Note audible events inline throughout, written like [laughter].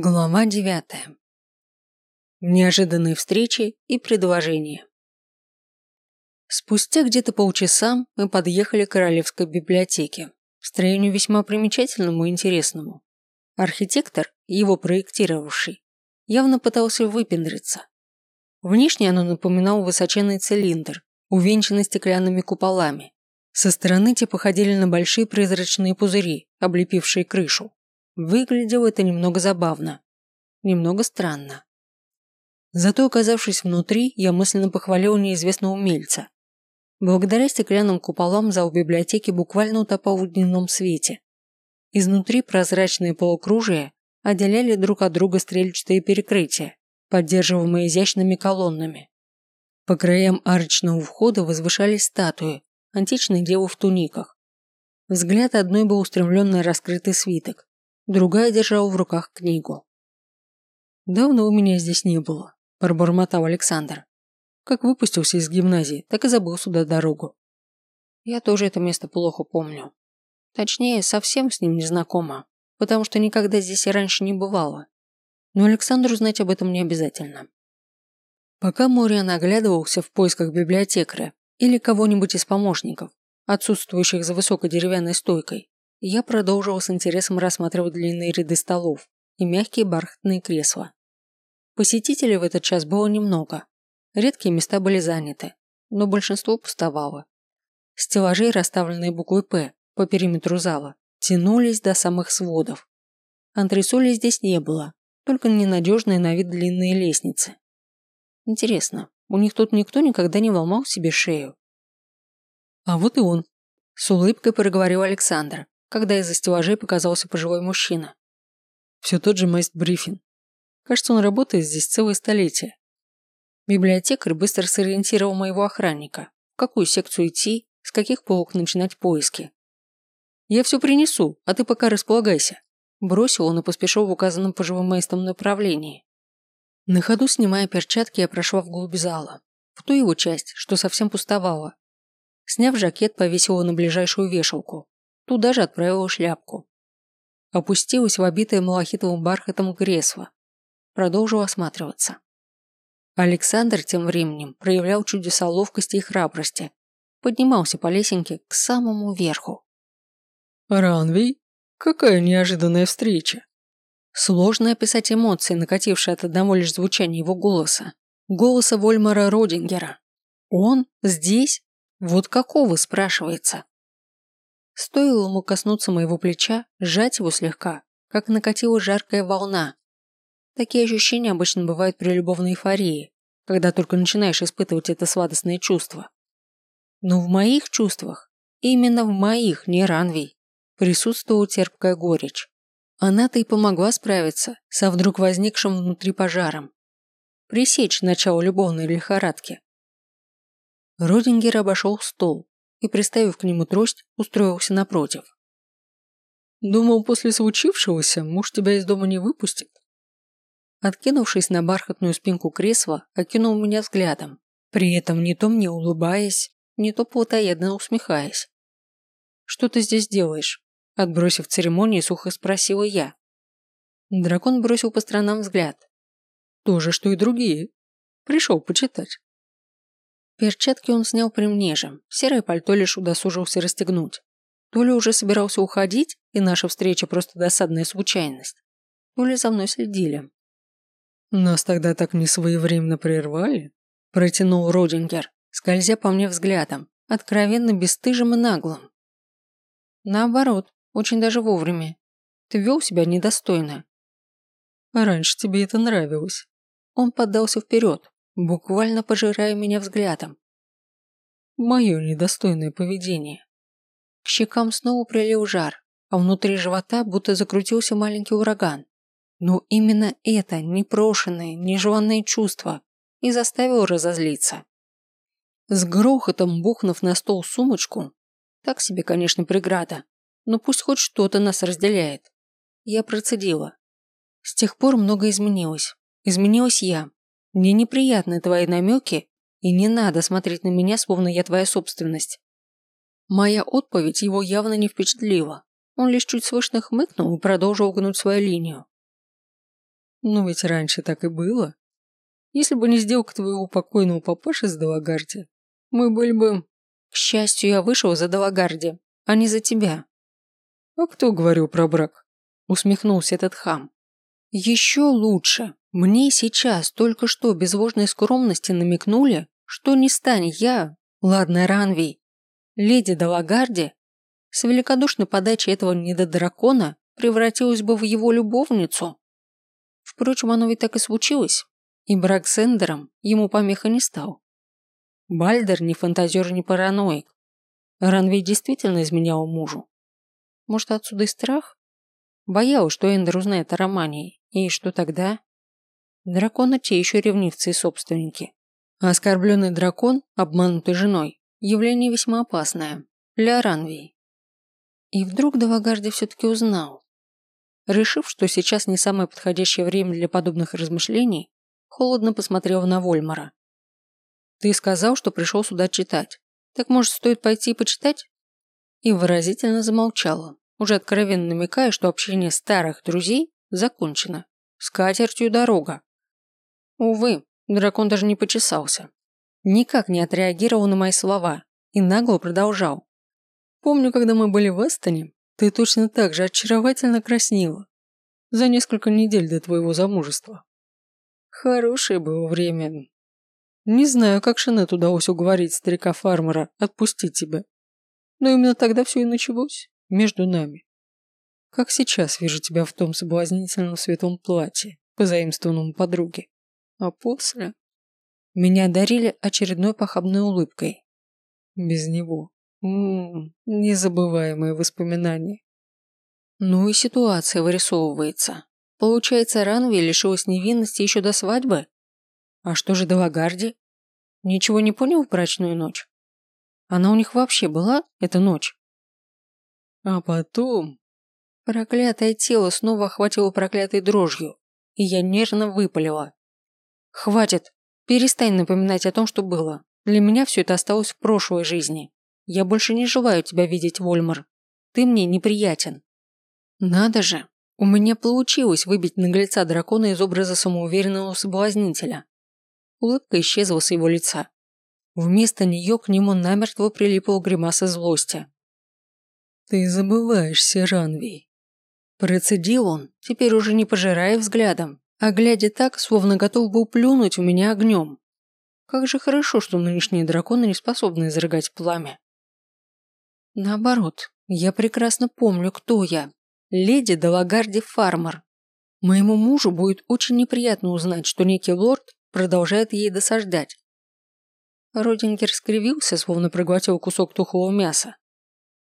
Глава девятая. Неожиданные встречи и предложения. Спустя где-то полчаса мы подъехали к Королевской библиотеке, строению весьма примечательному и интересному. Архитектор, его проектировавший, явно пытался выпендриться. Внешне оно напоминало высоченный цилиндр, увенчанный стеклянными куполами. Со стороны те походили на большие прозрачные пузыри, облепившие крышу. Выглядело это немного забавно. Немного странно. Зато, оказавшись внутри, я мысленно похвалил неизвестного умельца. Благодаря стеклянным куполам зал библиотеки буквально утопал в дневном свете. Изнутри прозрачные полукружия отделяли друг от друга стрельчатые перекрытия, поддерживаемые изящными колоннами. По краям арочного входа возвышались статуи, античные девы в туниках. Взгляд одной был устремлен на раскрытый свиток, другая держала в руках книгу. «Давно у меня здесь не было», – пробормотал Александр. Как выпустился из гимназии, так и забыл сюда дорогу. Я тоже это место плохо помню. Точнее, совсем с ним не знакома, потому что никогда здесь и раньше не бывало. Но Александру знать об этом не обязательно. Пока Мориан оглядывался в поисках библиотекаря или кого-нибудь из помощников, отсутствующих за высокой деревянной стойкой, я продолжил с интересом рассматривать длинные ряды столов и мягкие бархатные кресла. Посетителей в этот час было немного. Редкие места были заняты, но большинство пустовало. Стеллажи, расставленные буквой «П» по периметру зала, тянулись до самых сводов. Антресолей здесь не было, только ненадежные на вид длинные лестницы. Интересно, у них тут никто никогда не ломал себе шею? А вот и он. С улыбкой проговорил Александр, когда из-за стеллажей показался пожилой мужчина. Все тот же Мэйст Брифин. Кажется, он работает здесь целое столетие. Библиотекарь быстро сориентировал моего охранника, в какую секцию идти, с каких полок начинать поиски. «Я все принесу, а ты пока располагайся», бросил он и поспешил в указанном пожилым Мэйстом направлении. На ходу, снимая перчатки, я прошла вглубь зала, в ту его часть, что совсем пустовала. Сняв жакет, повесила на ближайшую вешалку, Туда же отправила шляпку. Опустилась в обитое малахитовым бархатом кресло. Продолжила осматриваться. Александр тем временем проявлял чудеса ловкости и храбрости. Поднимался по лесенке к самому верху. «Ранвей? Какая неожиданная встреча!» Сложно описать эмоции, накатившие от одного лишь звучания его голоса. Голоса Вольмара Родингера. Он? Здесь? Вот какого, спрашивается? Стоило ему коснуться моего плеча, сжать его слегка, как накатила жаркая волна. Такие ощущения обычно бывают при любовной эйфории, когда только начинаешь испытывать это сладостное чувство. Но в моих чувствах, именно в моих, не ранвей, присутствовала терпкая горечь. Она-то и помогла справиться со вдруг возникшим внутри пожаром. Пресечь начало любовной лихорадки. Родингер обошел стол, и, приставив к нему трость, устроился напротив. «Думал, после случившегося муж тебя из дома не выпустит?» Откинувшись на бархатную спинку кресла, окинул меня взглядом, при этом не то мне улыбаясь, не то плотоядно усмехаясь. «Что ты здесь делаешь?» Отбросив церемонию, сухо спросила я. Дракон бросил по сторонам взгляд. «То же, что и другие. Пришел почитать». Перчатки он снял при мне же, серое пальто лишь удосужился расстегнуть. То ли уже собирался уходить, и наша встреча просто досадная случайность, то ли за мной следили. «Нас тогда так несвоевременно прервали?» – протянул Родингер, скользя по мне взглядом, откровенно бесстыжим и наглым. «Наоборот, очень даже вовремя. Ты вел себя недостойно». «А раньше тебе это нравилось». Он поддался вперед, буквально пожирая меня взглядом. Мое недостойное поведение. К щекам снова прилил жар, а внутри живота будто закрутился маленький ураган. Но именно это непрошенное, нежеланное чувство и заставило разозлиться. С грохотом бухнув на стол сумочку, так себе, конечно, преграда, но пусть хоть что-то нас разделяет. Я процедила. С тех пор многое изменилось. Изменилась я. Мне неприятны твои намеки, и не надо смотреть на меня, словно я твоя собственность. Моя отповедь его явно не впечатлила. Он лишь чуть слышно хмыкнул и продолжил гнуть свою линию. Но ведь раньше так и было. Если бы не сделка твоего покойного папаши с Далагарди, мы были бы... К счастью, я вышел за Далагарди, а не за тебя. А кто говорил про брак? Усмехнулся этот хам. Еще лучше. Мне сейчас только что без ложной скромности намекнули, что не стань я, ладно, Ранвей, леди Далагарди, с великодушной подачей этого недодракона превратилась бы в его любовницу. Впрочем, оно ведь так и случилось, и брак с Эндером ему помеха не стал. Бальдер не фантазер, не параноик. Ранвей действительно изменял мужу. Может, отсюда и страх? Боялась, что Эндер узнает о романе. И что тогда? Драконы те еще ревнивцы и собственники. А оскорбленный дракон, обманутый женой, явление весьма опасное. Для Ранвии. И вдруг Давагарди все-таки узнал. Решив, что сейчас не самое подходящее время для подобных размышлений, холодно посмотрел на Вольмара. «Ты сказал, что пришел сюда читать. Так, может, стоит пойти и почитать?» И выразительно замолчала, уже откровенно намекая, что общение старых друзей закончено. С катертью дорога. Увы, дракон даже не почесался. Никак не отреагировал на мои слова и нагло продолжал. Помню, когда мы были в Эстоне, ты точно так же очаровательно краснела. За несколько недель до твоего замужества. Хорошее было время. Не знаю, как Шанет удалось уговорить старика-фармера отпустить тебя. Но именно тогда все и началось. Между нами. Как сейчас вижу тебя в том соблазнительном светлом платье, позаимствованном подруге. А после... Меня одарили очередной похабной улыбкой. Без него. Ммм, незабываемые воспоминания. Ну и ситуация вырисовывается. Получается, Ранви лишилась невинности еще до свадьбы? А что же Делагарди? Ничего не понял в брачную ночь? Она у них вообще была, эта ночь? А потом... Проклятое тело снова охватило проклятой дрожью, и я нервно выпалила. «Хватит! Перестань напоминать о том, что было. Для меня все это осталось в прошлой жизни. Я больше не желаю тебя видеть, Вольмар. Ты мне неприятен». Надо же, у меня получилось выбить наглеца дракона из образа самоуверенного соблазнителя. Улыбка исчезла с его лица. Вместо нее к нему намертво прилипла гримаса злости. «Ты забываешься, Ранвей». Процедил он, теперь уже не пожирая взглядом, а глядя так, словно готов был плюнуть у меня огнем. Как же хорошо, что нынешние драконы не способны изрыгать пламя. Наоборот, я прекрасно помню, кто я. Леди Далагарди Фармер. Моему мужу будет очень неприятно узнать, что некий лорд продолжает ей досаждать. Родингер скривился, словно проглотил кусок тухлого мяса.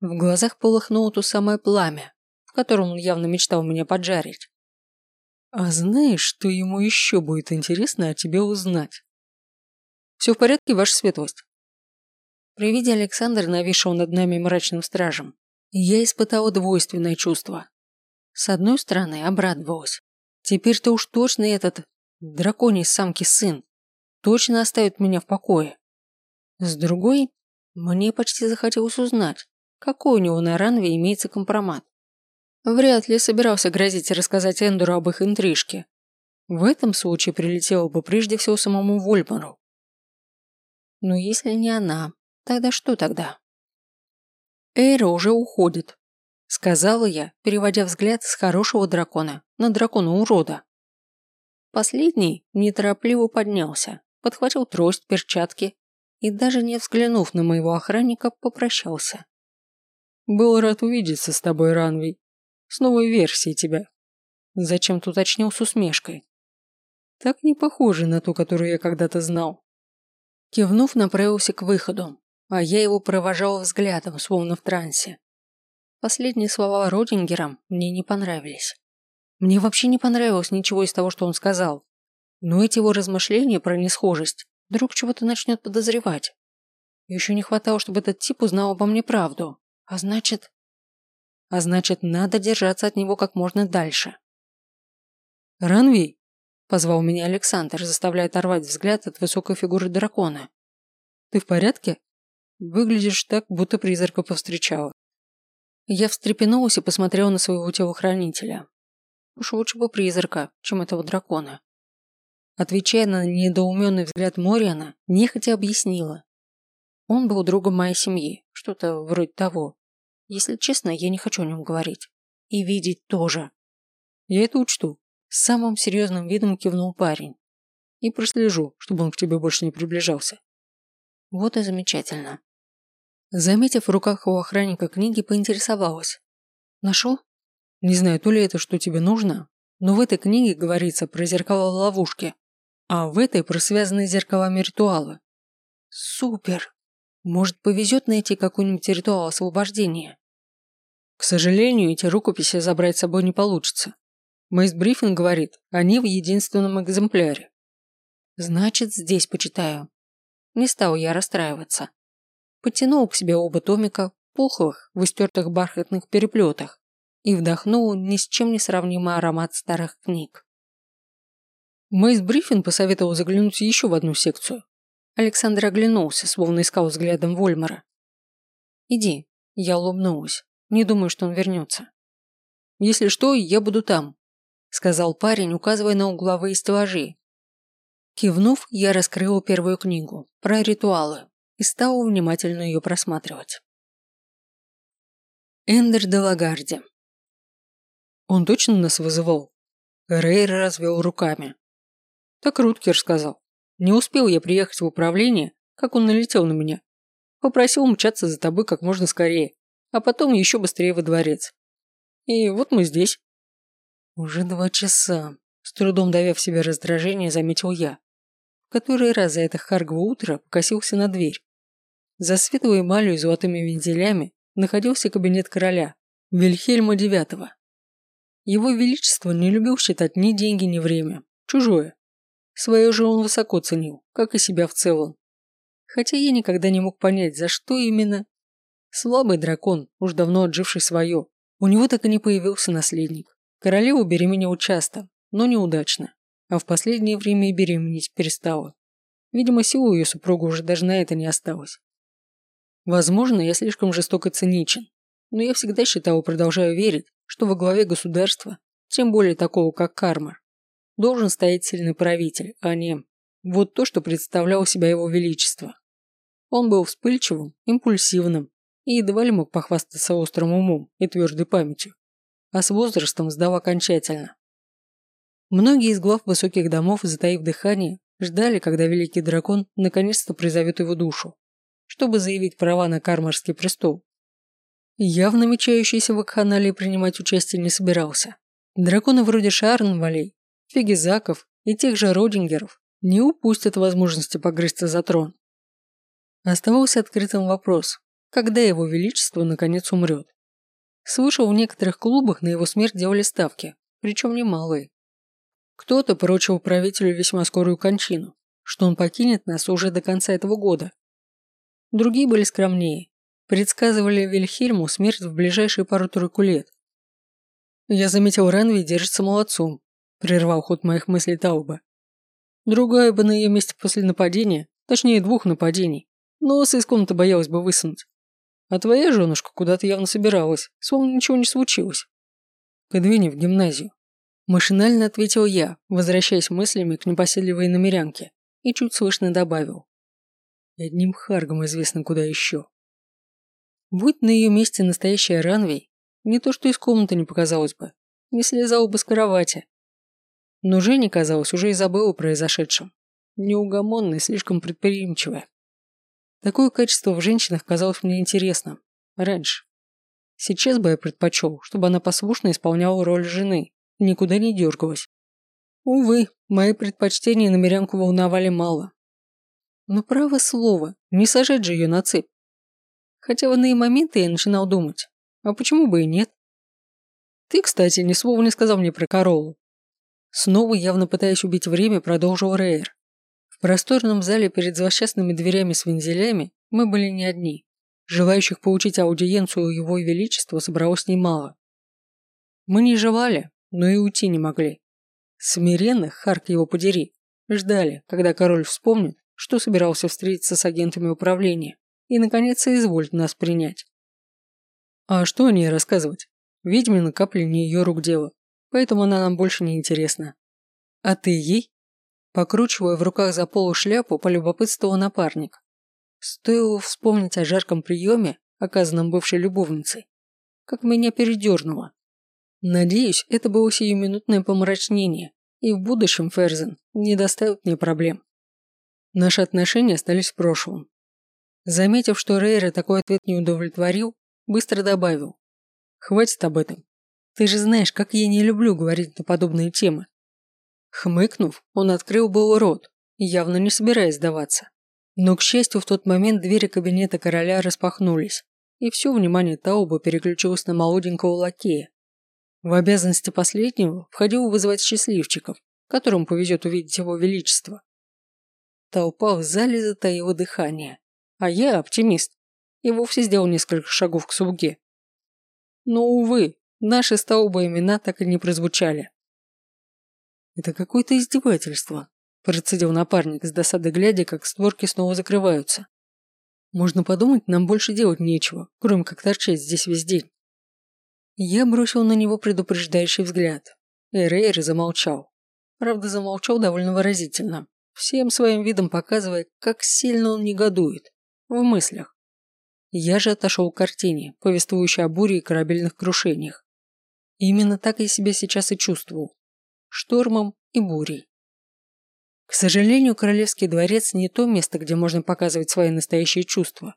В глазах полыхнуло то самое пламя, в котором он явно мечтал меня поджарить. А знаешь, что ему еще будет интересно о тебе узнать? Все в порядке, ваша светлость? При виде Александра, нависшего над нами мрачным стражем, я испытала двойственное чувство. С одной стороны, обрадовалась. Теперь-то уж точно этот драконий самки сын точно оставит меня в покое. С другой, мне почти захотелось узнать, какой у него на Ранве имеется компромат. Вряд ли собирался грозить и рассказать Эндуру об их интрижке. В этом случае прилетело бы прежде всего самому Вольмару. Но если не она, тогда что тогда? Эйра уже уходит, сказала я, переводя взгляд с хорошего дракона на дракона-урода. Последний неторопливо поднялся, подхватил трость, перчатки и даже не взглянув на моего охранника, попрощался. Был рад увидеться с тобой, Ранвей. С новой версией тебя. Зачем-то уточнил с усмешкой. Так не похоже на ту, которую я когда-то знал. Кивнув, направился к выходу, а я его провожал взглядом, словно в трансе. Последние слова Родингера мне не понравились. Мне вообще не понравилось ничего из того, что он сказал. Но эти его размышления про несхожесть вдруг чего-то начнет подозревать. Еще не хватало, чтобы этот тип узнал обо мне правду. А значит... А значит, надо держаться от него как можно дальше. «Ранвей!» – позвал меня Александр, заставляя оторвать взгляд от высокой фигуры дракона. «Ты в порядке? Выглядишь так, будто призрака повстречала». Я встрепенулась и посмотрела на своего телохранителя. Уж лучше бы призрака, чем этого дракона. Отвечая на недоуменный взгляд Мориана, нехотя объяснила. Он был другом моей семьи, что-то вроде того. Если честно, я не хочу о нем говорить. И видеть тоже. Я это учту. С самым серьезным видом кивнул парень. И прослежу, чтобы он к тебе больше не приближался. Вот и замечательно. Заметив в руках у охранника книги, поинтересовалась. Нашел? Не знаю, то ли это, что тебе нужно, но в этой книге говорится про зеркала ловушки, а в этой про связанные зеркалами ритуалы. Супер! Может, повезет найти какой-нибудь ритуал освобождения? К сожалению, эти рукописи забрать с собой не получится. Мэйс Брифинг говорит, они в единственном экземпляре. Значит, здесь почитаю. Не стал я расстраиваться. Потянул к себе оба томика, пухлых, в истертых бархатных переплетах, и вдохнул ни с чем не сравнимый аромат старых книг. Мэйс Брифин посоветовал заглянуть еще в одну секцию. Александр оглянулся, словно искал взглядом Вольмара. «Иди», – я улыбнулась. «Не думаю, что он вернется». «Если что, я буду там», – сказал парень, указывая на угловые стеллажи. Кивнув, я раскрыла первую книгу про ритуалы и стала внимательно ее просматривать. Эндер де Лагарди. Он точно нас вызывал? Рейр развел руками. Так Руткер сказал. Не успел я приехать в управление, как он налетел на меня. Попросил мчаться за тобой как можно скорее, а потом еще быстрее во дворец. И вот мы здесь. Уже два часа. С трудом давя в себе раздражение, заметил я. В который раз за это харгово утро покосился на дверь. За светлой эмалью и золотыми вензелями находился кабинет короля, Вильхельма IX. Его Величество не любил считать ни деньги, ни время. Чужое. Свое же он высоко ценил, как и себя в целом. Хотя я никогда не мог понять, за что именно. Слабый дракон, уж давно отживший свое. У него так и не появился наследник. Королеву беременела часто, но неудачно. А в последнее время и беременеть перестала. Видимо, сил у ее супруга уже даже на это не осталось. Возможно, я слишком жестоко циничен, но я всегда считал и продолжаю верить, что во главе государства, тем более такого, как Кармар, должен стоять сильный правитель, а не вот то, что представлял себя его величество. Он был вспыльчивым, импульсивным и едва ли мог похвастаться острым умом и твердой памятью, а с возрастом сдал окончательно. Многие из глав высоких домов, затаив дыхание, ждали, когда великий дракон наконец-то призовет его душу чтобы заявить права на кармарский престол. Мечающийся в Акханалии принимать участие не собирался. Драконы вроде Шарнвалей, Фигизаков и тех же Родингеров не упустят возможности погрызться за трон. Оставался открытым вопрос, когда его величество наконец умрет. Слышал, в некоторых клубах на его смерть делали ставки, причем немалые. Кто-то поручил правителю весьма скорую кончину, что он покинет нас уже до конца этого года, Другие были скромнее. Предсказывали Вильхельму смерть в ближайшие пару-тройку лет. Я заметил, Ранви держится молодцом, прервал ход моих мыслей Тауба. Другая бы на ее месте после нападения, точнее двух нападений, нос из комнаты боялась бы высунуть. А твоя женушка куда-то явно собиралась, словно ничего не случилось. Подвини в гимназию. Машинально ответил я, возвращаясь мыслями к непоседливой намерянке, и чуть слышно добавил. И одним Харгом известно куда еще. Будь на ее месте настоящая Ранвей, не то что из комнаты не показалось бы, не слезал бы с кровати. Но Женя, казалось, уже и забыла о произошедшем. Неугомонная, слишком предприимчивая. Такое качество в женщинах казалось мне интересным. Раньше. Сейчас бы я предпочел, чтобы она послушно исполняла роль жены и никуда не дергалась. Увы, мои предпочтения намерянку волновали мало. Но право слово, не сажать же ее на цепь. Хотя в иные моменты я начинал думать, а почему бы и нет? Ты, кстати, ни слова не сказал мне про Королу. Снова, явно пытаясь убить время, продолжил Рейер. Просторном зале перед злосчастными дверями с вензелями мы были не одни. Желающих получить аудиенцию у его величества собралось немало. Мы не желали, но и уйти не могли. Смиренных, Харк его подери, ждали, когда король вспомнит, что собирался встретиться с агентами управления и, наконец, соизволит нас принять. А что о ней рассказывать? Ведьмина капли не ее рук дело. поэтому она нам больше не интересна. А ты ей?» Покручивая в руках за полу шляпу, полюбопытствовал напарник. Стоило вспомнить о жарком приеме, оказанном бывшей любовницей, как меня передернуло. Надеюсь, это было сиюминутное помрачнение, и в будущем Ферзен не доставит мне проблем. Наши отношения остались в прошлом. Заметив, что Рейра такой ответ не удовлетворил, быстро добавил. «Хватит об этом. Ты же знаешь, как я не люблю говорить на подобные темы». Хмыкнув, он открыл был рот, явно не собираясь сдаваться. Но, к счастью, в тот момент двери кабинета короля распахнулись, и все внимание Тауба переключилось на молоденького лакея, в обязанности последнего входило вызвать счастливчиков, которым повезет увидеть его величество. Толпа в зале затаила дыхание, а я, оптимист, и вовсе сделал несколько шагов к слуге. Но, увы, наши с имена так и не прозвучали. «Это какое-то издевательство», – процедил напарник с досады глядя, как створки снова закрываются. «Можно подумать, нам больше делать нечего, кроме как торчать здесь весь день». Я бросил на него предупреждающий взгляд. Эрейр замолчал. Правда, замолчал довольно выразительно, всем своим видом показывая, как сильно он негодует. В мыслях. Я же отошел к картине, повествующей о буре и корабельных крушениях. именно так я себя сейчас и чувствовал. Штормом и бурей. К сожалению, Королевский дворец не то место, где можно показывать свои настоящие чувства.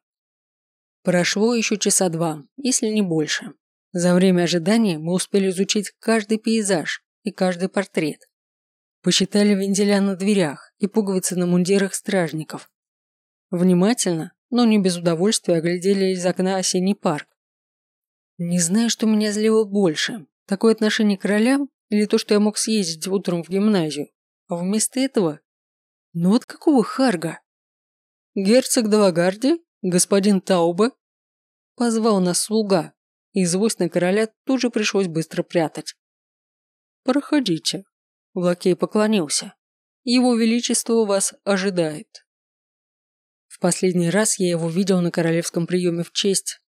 Прошло еще часа два, если не больше. За время ожидания мы успели изучить каждый пейзаж и каждый портрет. Посчитали венделя на дверях и пуговицы на мундирах стражников. Внимательно, но не без удовольствия оглядели из окна осенний парк. Не знаю, что меня злило больше, такое отношение к королям или то, что я мог съездить утром в гимназию, а вместо этого... Ну вот какого харга? Герцог Далагарди, господин Таубе, позвал нас слуга, и злость короля тут же пришлось быстро прятать. «Проходите», – Лакей поклонился. «Его Величество вас ожидает». В последний раз я его видел на королевском приеме в честь.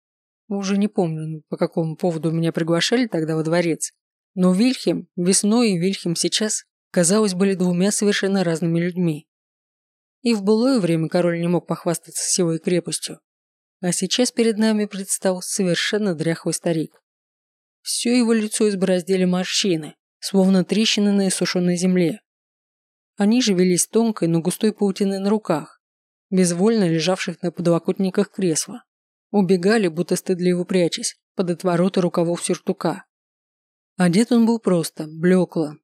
Уже не помню, по какому поводу меня приглашали тогда во дворец. Но Вильхем весной и Вильхем сейчас, казалось, были двумя совершенно разными людьми. И в былое время король не мог похвастаться силой и крепостью, а сейчас перед нами предстал совершенно дряхлый старик. Все его лицо избороздили морщины, словно трещины на иссушенной земле. Они же велись тонкой, но густой паутиной на руках, безвольно лежавших на подлокотниках кресла. Убегали, будто стыдливо прячась, под отвороты рукавов сюртука. Одет он был просто, блекло.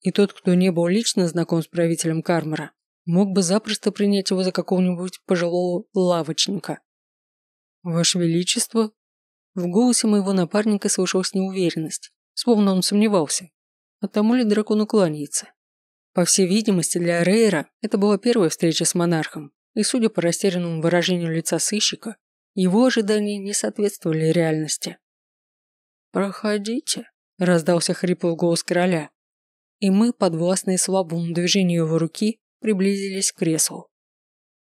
И тот, кто не был лично знаком с правителем Кармара, мог бы запросто принять его за какого-нибудь пожилого лавочника. «Ваше Величество?» В голосе моего напарника слышалась неуверенность, словно он сомневался, а тому ли дракону кланяется. По всей видимости, для Рейра это была первая встреча с монархом, и, судя по растерянному выражению лица сыщика, его ожидания не соответствовали реальности. «Проходите», – раздался хриплый голос короля, и мы, подвластные слабому движению его руки, приблизились к креслу.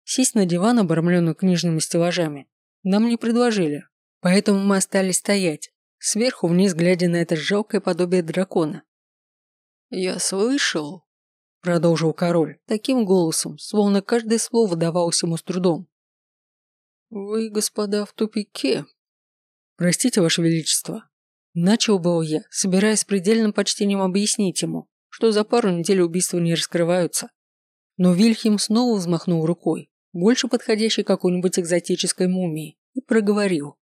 Сесть на диван, обрамленный книжными стеллажами, нам не предложили, поэтому мы остались стоять, сверху вниз глядя на это жалкое подобие дракона. «Я слышал», – продолжил король, таким голосом, словно каждое слово давалось ему с трудом. «Вы, господа, в тупике». «Простите, ваше величество». Начал был я, собираясь предельным почтением объяснить ему, что за пару недель убийства не раскрываются. Но Вильхем снова взмахнул рукой, больше подходящей какой-нибудь экзотической мумии, и проговорил.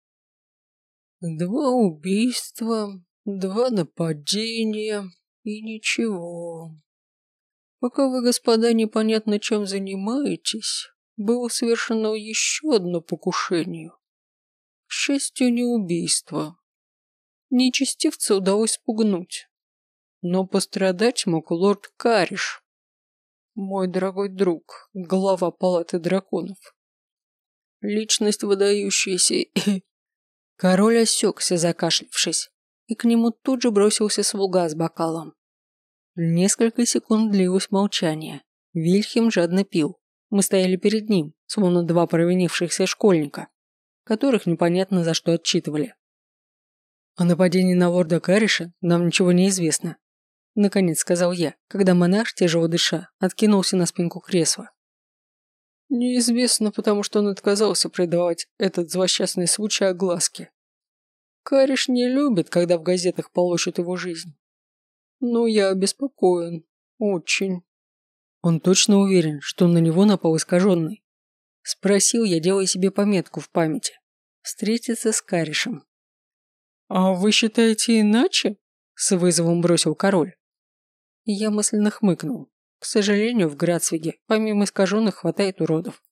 «Два убийства, два нападения и ничего. Пока вы, господа, непонятно чем занимаетесь, было совершено еще одно покушение. К счастью, не убийство. Нечестивца удалось спугнуть. Но пострадать мог лорд Кариш, мой дорогой друг, глава палаты драконов. Личность выдающаяся [laughs] Король осекся, закашлившись, и к нему тут же бросился слуга с бокалом. Несколько секунд длилось молчание. Вильхем жадно пил. Мы стояли перед ним, словно два провинившихся школьника, которых непонятно за что отчитывали. О нападении на лорда Кариша нам ничего не известно, наконец сказал я, когда монарх, тяжело дыша, откинулся на спинку кресла. Неизвестно, потому что он отказался придавать этот злосчастный случай огласке. Кариш не любит, когда в газетах полощут его жизнь. Но я обеспокоен. Очень. Он точно уверен, что на него напал искаженный. Спросил я, делая себе пометку в памяти. Встретиться с Каришем. «А вы считаете иначе?» С вызовом бросил король. Я мысленно хмыкнул. К сожалению, в Грацвиге помимо искаженных хватает уродов.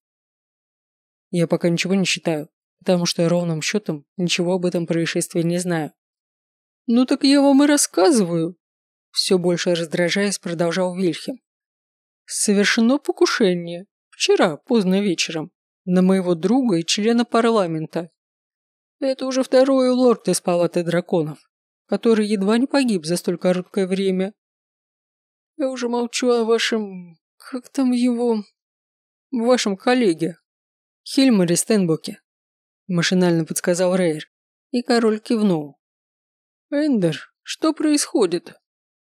Я пока ничего не считаю, потому что ровным счетом ничего об этом происшествии не знаю. Ну так я вам и рассказываю. Все больше раздражаясь, продолжал Вильхем. Совершено покушение. Вчера, поздно вечером. На моего друга и члена парламента. Это уже второй лорд из палаты драконов, который едва не погиб за столь короткое время. Я уже молчу о вашем... Как там его... Вашем коллеге. Хильмаре Стенбоке. Машинально подсказал Рейр. И король кивнул. Эндер, что происходит?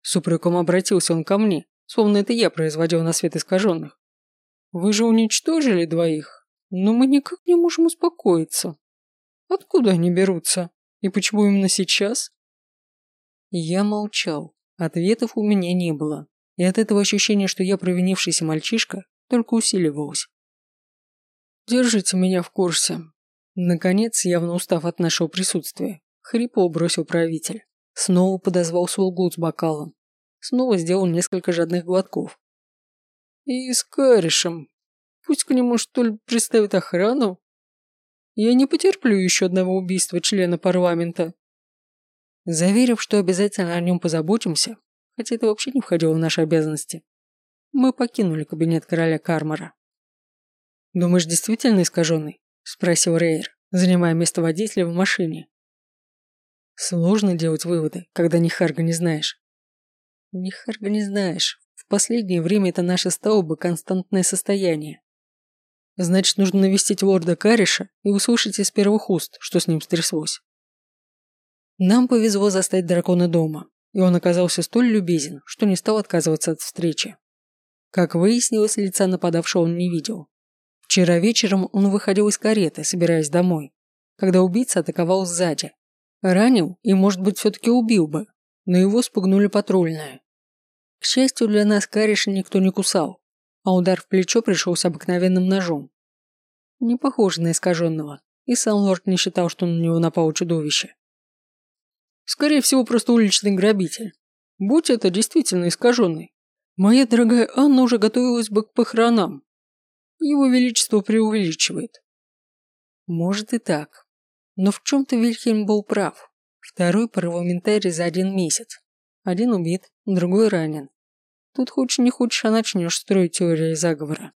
С упреком обратился он ко мне, словно это я производил на свет искаженных. Вы же уничтожили двоих, но мы никак не можем успокоиться. Откуда они берутся? И почему именно сейчас? Я молчал. Ответов у меня не было и от этого ощущение, что я провинившийся мальчишка, только усиливалось. «Держите меня в курсе». Наконец, явно устав от нашего присутствия, хрипло бросил правитель. Снова подозвал слугу с бокалом. Снова сделал несколько жадных глотков. «И с Каришем. Пусть к нему, что ли, приставят охрану? Я не потерплю еще одного убийства члена парламента». Заверив, что обязательно о нем позаботимся, хотя это вообще не входило в наши обязанности. Мы покинули кабинет короля Кармара. «Думаешь, действительно искаженный?» – спросил Рейер, занимая место водителя в машине. Сложно делать выводы, когда ни харга не знаешь. Ни харга не знаешь. В последнее время это наше стало бы константное состояние. Значит, нужно навестить лорда Кариша и услышать из первых уст, что с ним стряслось. Нам повезло застать дракона дома, и он оказался столь любезен, что не стал отказываться от встречи. Как выяснилось, лица нападавшего он не видел. Вчера вечером он выходил из кареты, собираясь домой, когда убийца атаковал сзади. Ранил и, может быть, все-таки убил бы, но его спугнули патрульные. К счастью для нас, Кариша никто не кусал, а удар в плечо пришелся обыкновенным ножом. Не похоже на искаженного, и сам лорд не считал, что на него напало чудовище. Скорее всего, просто уличный грабитель. Будь это действительно искаженный. Моя дорогая Анна уже готовилась бы к похоронам. Его Величество преувеличивает. Может и так. Но в чем-то Вильхельм был прав. Второй парламентарий за один месяц. Один убит, другой ранен. Тут хочешь не хочешь, а начнешь строить теории заговора.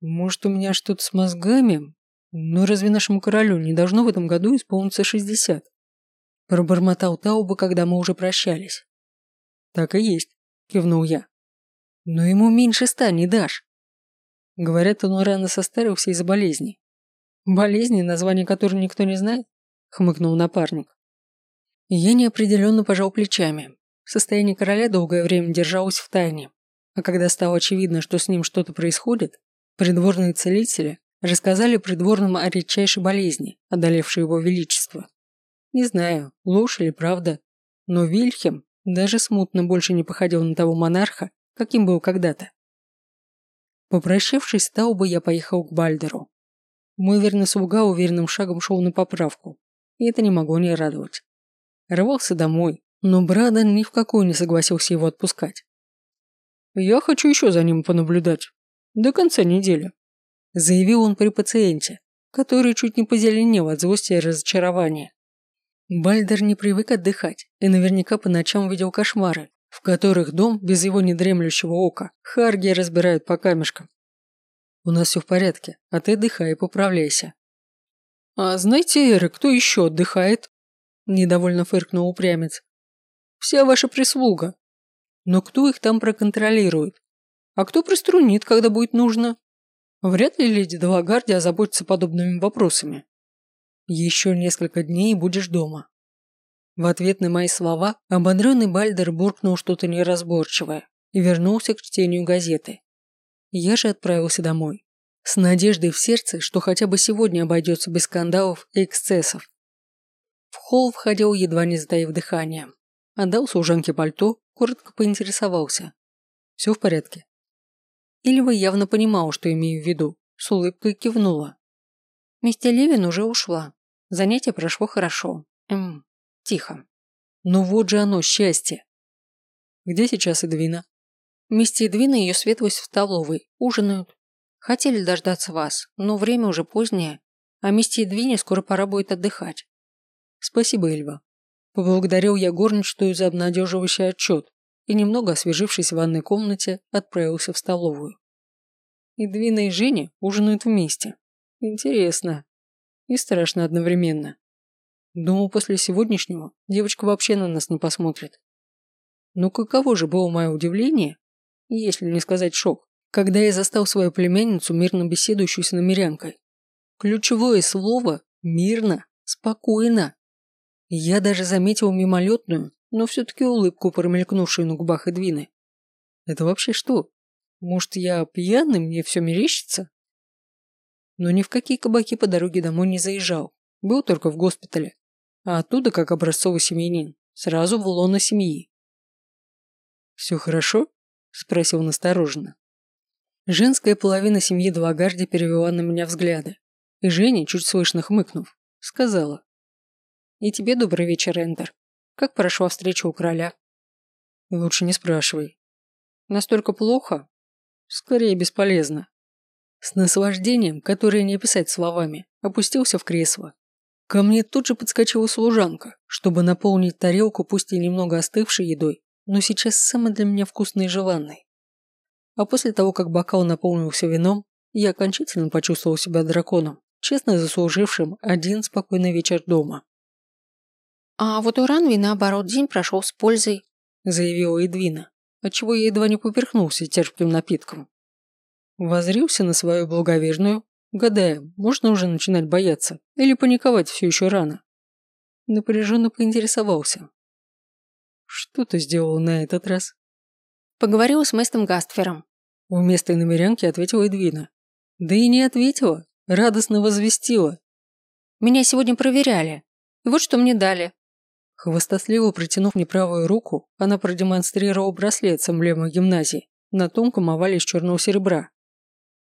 Может, у меня что-то с мозгами? Но разве нашему королю не должно в этом году исполниться шестьдесят? Пробормотал Тауба, когда мы уже прощались. Так и есть, кивнул я. Но ему меньше ста не дашь. Говорят, он рано состарился из-за болезни. Болезни, название которой никто не знает? Хмыкнул напарник. Я неопределенно пожал плечами. Состояние короля долгое время держалось в тайне. А когда стало очевидно, что с ним что-то происходит, придворные целители рассказали придворным о редчайшей болезни, одолевшей его величество. Не знаю, ложь или правда, но Вильхем даже смутно больше не походил на того монарха, каким был когда-то. Попрощавшись с Таубой, я поехал к Бальдеру. Мой верный слуга уверенным шагом шел на поправку, и это не могло не радовать. Рвался домой, но Брадан ни в какую не согласился его отпускать. «Я хочу еще за ним понаблюдать. До конца недели», заявил он при пациенте, который чуть не позеленел от злости и разочарования. Бальдер не привык отдыхать и наверняка по ночам видел кошмары, в которых дом без его недремлющего ока Харги разбирают по камешкам. У нас все в порядке, а ты отдыхай и поправляйся. А знаете, Эрик, кто еще отдыхает? Недовольно фыркнул упрямец. Вся ваша прислуга. Но кто их там проконтролирует? А кто приструнит, когда будет нужно? Вряд ли леди Далагарди озаботится подобными вопросами. Еще несколько дней и будешь дома. В ответ на мои слова ободренный Бальдер буркнул что-то неразборчивое и вернулся к чтению газеты. Я же отправился домой. С надеждой в сердце, что хотя бы сегодня обойдется без скандалов и эксцессов. В холл входил, едва не затаив дыхание. Отдал служанке пальто, коротко поинтересовался. Все в порядке? Ильва явно понимал, что имею в виду, с улыбкой кивнула. Мистер Левин уже ушла. Занятие прошло хорошо. Эм, тихо. Ну вот же оно, счастье. Где сейчас Эдвина? Мисти Эдвина и ее светлость в столовой. Ужинают. Хотели дождаться вас, но время уже позднее, а Мисти Эдвине скоро пора будет отдыхать. Спасибо, Эльва. Поблагодарил я горничную за обнадеживающий отчет и, немного освежившись в ванной комнате, отправился в столовую. Эдвина и Женя ужинают вместе. Интересно. И страшно одновременно. Думал, после сегодняшнего девочка вообще на нас не посмотрит. Но каково же было мое удивление, если не сказать шок, когда я застал свою племянницу, мирно беседующую с намерянкой. Ключевое слово «мирно», «спокойно». Я даже заметил мимолетную, но все-таки улыбку, промелькнувшую на губах Эдвины. Это вообще что? Может, я пьяный, мне все мерещится? Но ни в какие кабаки по дороге домой не заезжал. Был только в госпитале. А оттуда, как образцовый семьянин, сразу в лоно семьи. «Все хорошо?» – спросил настороженно. Женская половина семьи Длагарди перевела на меня взгляды. И Женя, чуть слышно хмыкнув, сказала. «И тебе добрый вечер, Эндер. Как прошла встреча у короля?» «Лучше не спрашивай». «Настолько плохо?» «Скорее бесполезно». С наслаждением, которое не описать словами, опустился в кресло. Ко мне тут же подскочила служанка, чтобы наполнить тарелку пусть и немного остывшей едой, но сейчас самой для меня вкусной и желанной. А после того, как бокал наполнился вином, я окончательно почувствовал себя драконом, честно заслужившим один спокойный вечер дома. «А вот у Ранви, наоборот, день прошел с пользой», заявила Эдвина, отчего я едва не поперхнулся терпким напитком. Возрился на свою благоверную, гадая, можно уже начинать бояться или паниковать все еще рано. Напряженно поинтересовался. Что ты сделал на этот раз? Поговорила с мэстом Гастфером. Вместо намерянки ответила Эдвина. Да и не ответила, радостно возвестила. Меня сегодня проверяли. И вот что мне дали. Хвостосливо протянув неправую руку, она продемонстрировала браслет с эмблемой гимназии на тонком овале из черного серебра.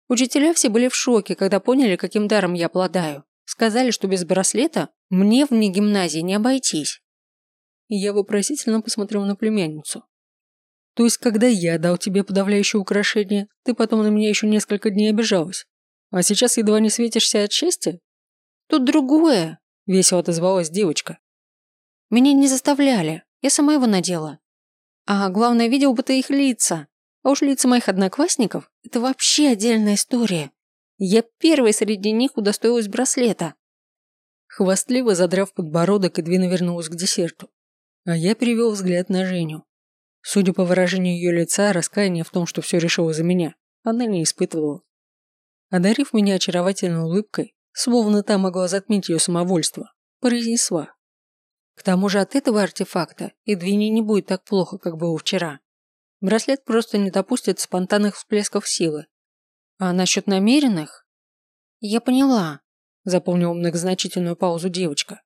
Учителя все были в шоке, когда поняли, каким даром я обладаю. Сказали, что без браслета мне вне гимназии не обойтись. Я вопросительно посмотрел на племянницу. То есть, когда я дал тебе подавляющее украшение, ты потом на меня еще несколько дней обижалась? А сейчас едва не светишься от счастья? Тут другое, весело отозвалась девочка. Меня не заставляли, я сама его надела. А главное, видел бы ты их лица. А уж лица моих одноклассников – это вообще отдельная история. Я первой среди них удостоилась браслета. Хвастливо задрав подбородок, Эдвина вернулась к десерту. А я перевел взгляд на Женю. Судя по выражению ее лица, раскаяния в том, что все решила за меня, она не испытывала. Одарив меня очаровательной улыбкой, словно та могла затмить ее самовольство, произнесла. К тому же от этого артефакта Эдвине не будет так плохо, как было вчера. Браслет просто не допустит спонтанных всплесков силы. А насчет намеренных? Я поняла, запомнила многозначительную паузу девочка.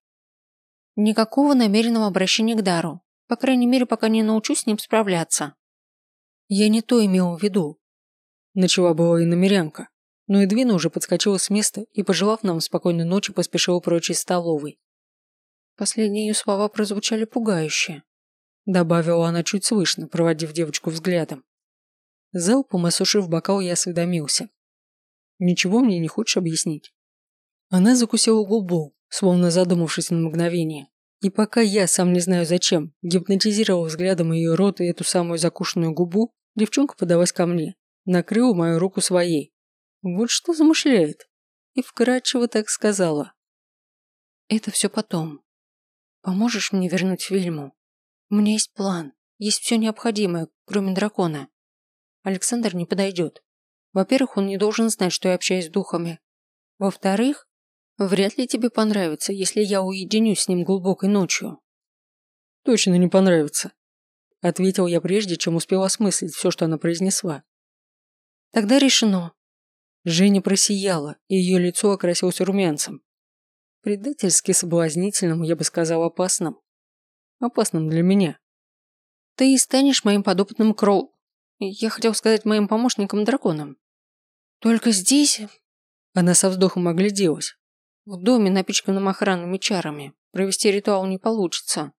Никакого намеренного обращения к дару. По крайней мере, пока не научусь с ним справляться. Я не то имела в виду. Начала была и намерянка, но Эдвина уже подскочила с места и, пожелав нам спокойной ночи, поспешила прочь из столовой. Последние ее слова прозвучали пугающе. Добавила она чуть слышно, проводив девочку взглядом. Залпом осушив бокал, я осведомился. «Ничего мне не хочешь объяснить?» Она закусила губу, словно задумавшись на мгновение. И пока я, сам не знаю зачем, гипнотизировал взглядом ее рот и эту самую закушенную губу, девчонка подалась ко мне, накрыла мою руку своей. Вот что замышляет. И вкратчиво так сказала. «Это все потом. Поможешь мне вернуть Вильму?» У меня есть план. Есть все необходимое, кроме дракона. Александр не подойдет. Во-первых, он не должен знать, что я общаюсь с духами. Во-вторых, вряд ли тебе понравится, если я уединюсь с ним глубокой ночью. точно не понравится. Ответил я прежде, чем успел осмыслить все, что она произнесла. Тогда решено. Женя просияла, и ее лицо окрасилось румянцем. Предательски соблазнительным, я бы сказал, опасным. Опасным для меня. Ты и станешь моим подопытным кроу... Я хотел сказать моим помощником-драконом. Только здесь... Она со вздохом огляделась. В доме, напичканном охранными чарами, провести ритуал не получится.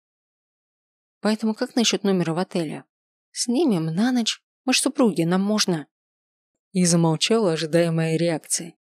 Поэтому как насчет номера в отеле? Снимем на ночь. Мы ж супруги, нам можно. И замолчала, ожидая моей реакции.